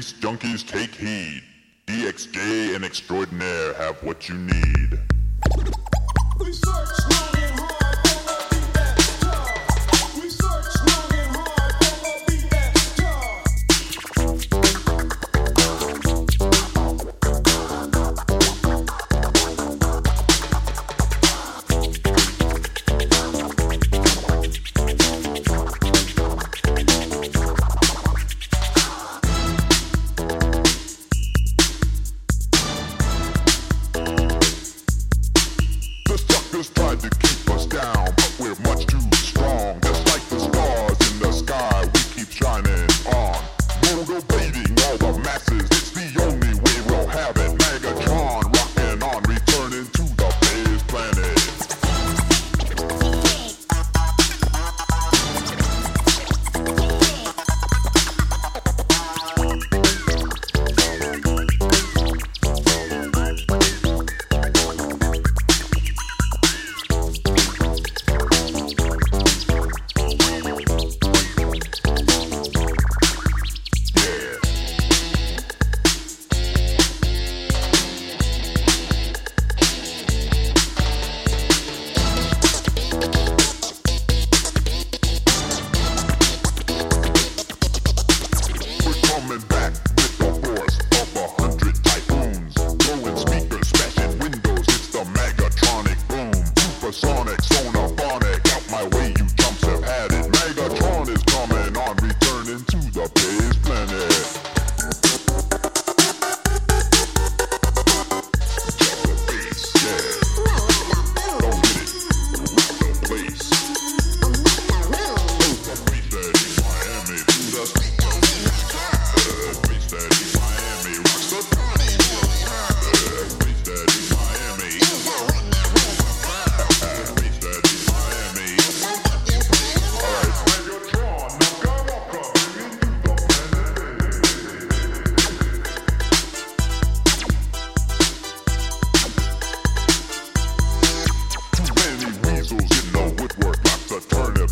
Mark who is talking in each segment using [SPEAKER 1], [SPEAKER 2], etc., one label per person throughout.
[SPEAKER 1] Space junkies take heed. DXJ and Extraordinaire have what you need.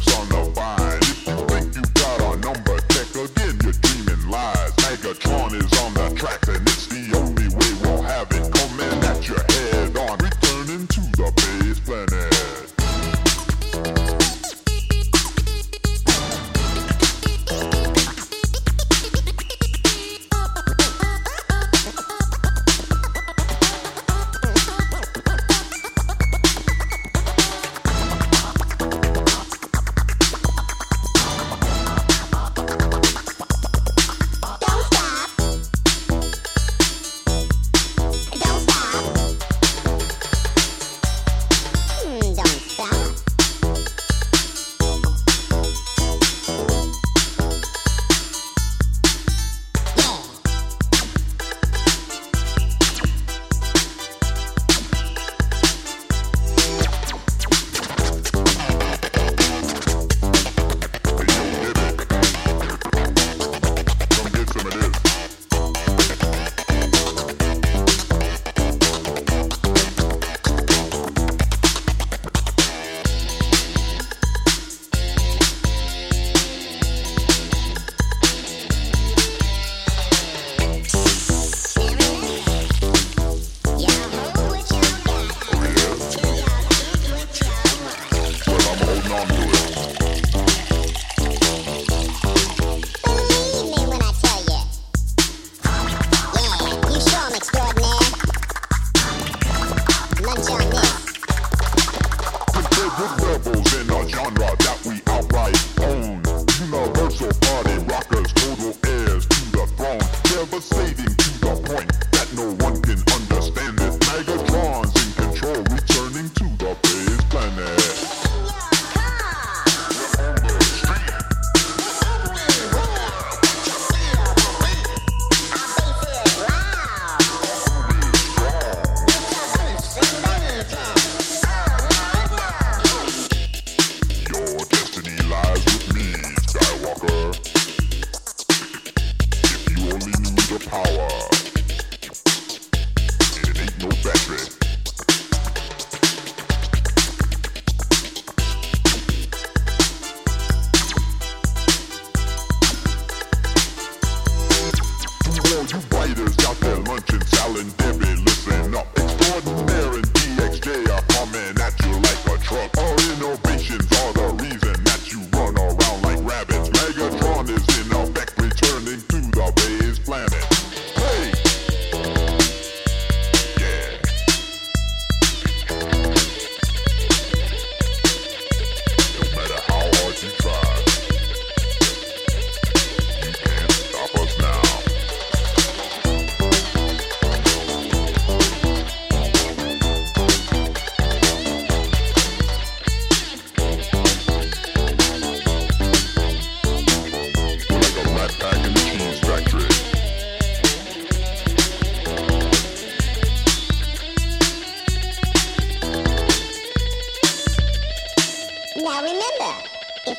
[SPEAKER 1] on the vine. If you think you got our number, check again, you're dreaming lies. Maggotron is on the tracks and it's the only.
[SPEAKER 2] Johnny.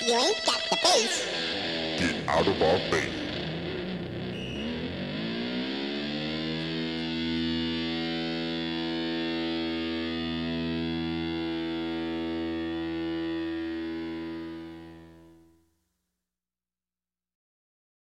[SPEAKER 2] you ain't got the bass,
[SPEAKER 1] get out of our face.